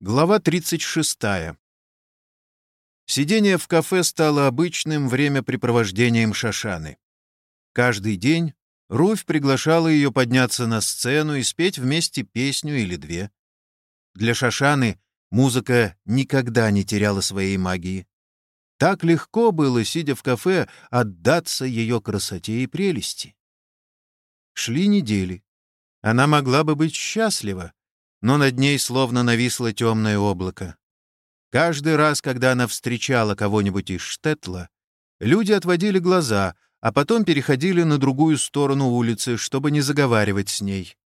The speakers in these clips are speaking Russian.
Глава 36. Сидение в кафе стало обычным времяпрепровождением Шашаны. Каждый день Руфь приглашала ее подняться на сцену и спеть вместе песню или две. Для Шашаны музыка никогда не теряла своей магии. Так легко было, сидя в кафе, отдаться ее красоте и прелести. Шли недели. Она могла бы быть счастлива, но над ней словно нависло темное облако. Каждый раз, когда она встречала кого-нибудь из Штетла, люди отводили глаза, а потом переходили на другую сторону улицы, чтобы не заговаривать с ней.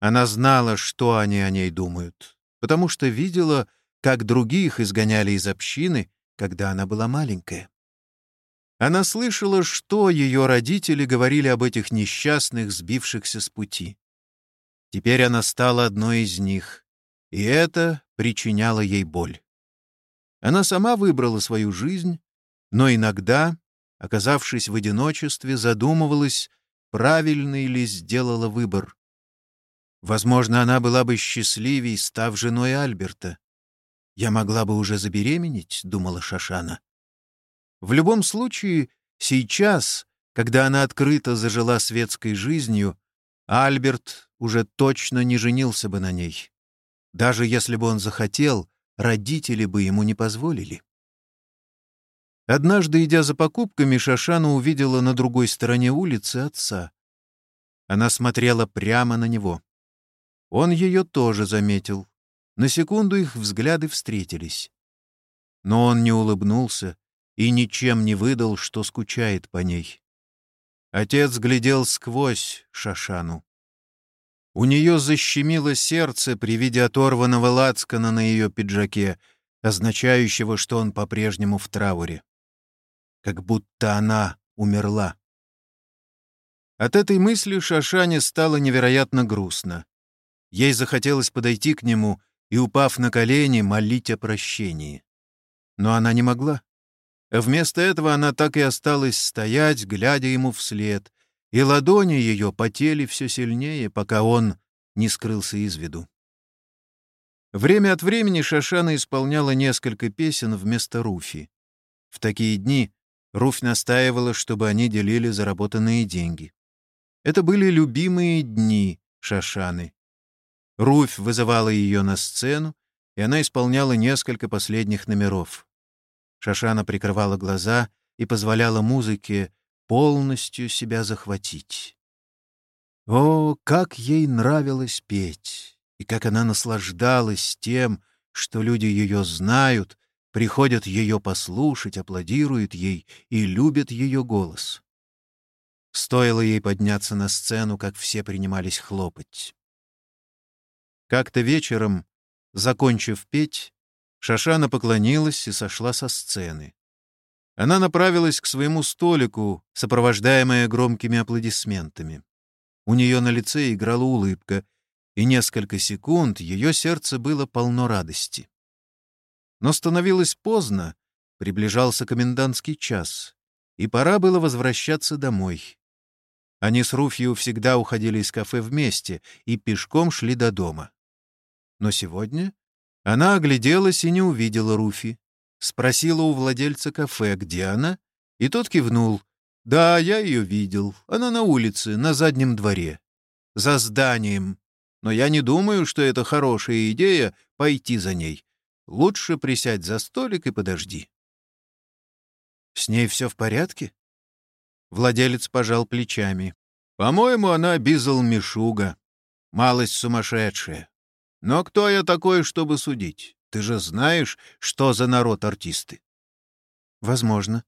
Она знала, что они о ней думают, потому что видела, как других изгоняли из общины, когда она была маленькая. Она слышала, что ее родители говорили об этих несчастных, сбившихся с пути. Теперь она стала одной из них, и это причиняло ей боль. Она сама выбрала свою жизнь, но иногда, оказавшись в одиночестве, задумывалась, правильный ли сделала выбор. Возможно, она была бы счастливей, став женой Альберта. «Я могла бы уже забеременеть», — думала Шашана. В любом случае, сейчас, когда она открыто зажила светской жизнью, Альберт уже точно не женился бы на ней. Даже если бы он захотел, родители бы ему не позволили. Однажды, идя за покупками, Шашана увидела на другой стороне улицы отца. Она смотрела прямо на него. Он ее тоже заметил. На секунду их взгляды встретились. Но он не улыбнулся и ничем не выдал, что скучает по ней. Отец глядел сквозь Шашану. У нее защемило сердце при виде оторванного лацкана на ее пиджаке, означающего, что он по-прежнему в трауре. Как будто она умерла. От этой мысли Шашане стало невероятно грустно. Ей захотелось подойти к нему и, упав на колени, молить о прощении. Но она не могла. Вместо этого она так и осталась стоять, глядя ему вслед, и ладони ее потели все сильнее, пока он не скрылся из виду. Время от времени Шашана исполняла несколько песен вместо Руфи. В такие дни Руфь настаивала, чтобы они делили заработанные деньги. Это были любимые дни Шашаны. Руфь вызывала ее на сцену, и она исполняла несколько последних номеров. Шашана прикрывала глаза и позволяла музыке полностью себя захватить. О, как ей нравилось петь, и как она наслаждалась тем, что люди ее знают, приходят ее послушать, аплодируют ей и любят ее голос. Стоило ей подняться на сцену, как все принимались хлопать. Как-то вечером, закончив петь, Шашана поклонилась и сошла со сцены. Она направилась к своему столику, сопровождаемая громкими аплодисментами. У нее на лице играла улыбка, и несколько секунд ее сердце было полно радости. Но становилось поздно, приближался комендантский час, и пора было возвращаться домой. Они с Руфью всегда уходили из кафе вместе и пешком шли до дома. Но сегодня она огляделась и не увидела Руфи. Спросила у владельца кафе, где она, и тот кивнул. «Да, я ее видел. Она на улице, на заднем дворе. За зданием. Но я не думаю, что это хорошая идея пойти за ней. Лучше присядь за столик и подожди». «С ней все в порядке?» Владелец пожал плечами. «По-моему, она Бизл Мишуга. Малость сумасшедшая. Но кто я такой, чтобы судить? Ты же знаешь, что за народ артисты. Возможно.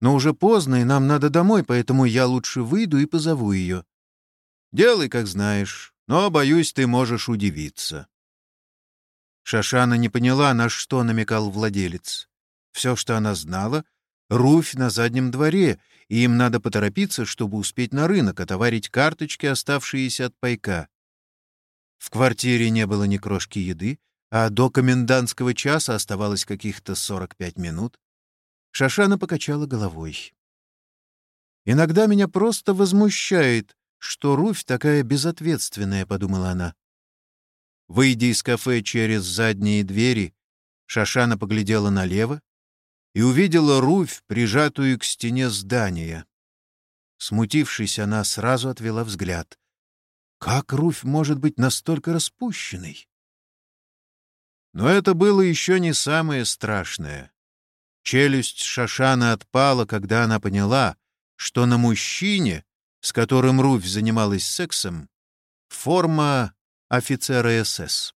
Но уже поздно, и нам надо домой, поэтому я лучше выйду и позову ее. Делай, как знаешь, но, боюсь, ты можешь удивиться. Шашана не поняла, на что намекал владелец. Все, что она знала — Руфь на заднем дворе, и им надо поторопиться, чтобы успеть на рынок, отоварить карточки, оставшиеся от пайка. В квартире не было ни крошки еды, а до комендантского часа оставалось каких-то 45 минут. Шашана покачала головой. «Иногда меня просто возмущает, что Руфь такая безответственная», — подумала она. Выйдя из кафе через задние двери, Шашана поглядела налево и увидела Руфь, прижатую к стене здания. Смутившись, она сразу отвела взгляд. Как Руфь может быть настолько распущенной? Но это было еще не самое страшное. Челюсть Шашана отпала, когда она поняла, что на мужчине, с которым Руфь занималась сексом, форма офицера СС.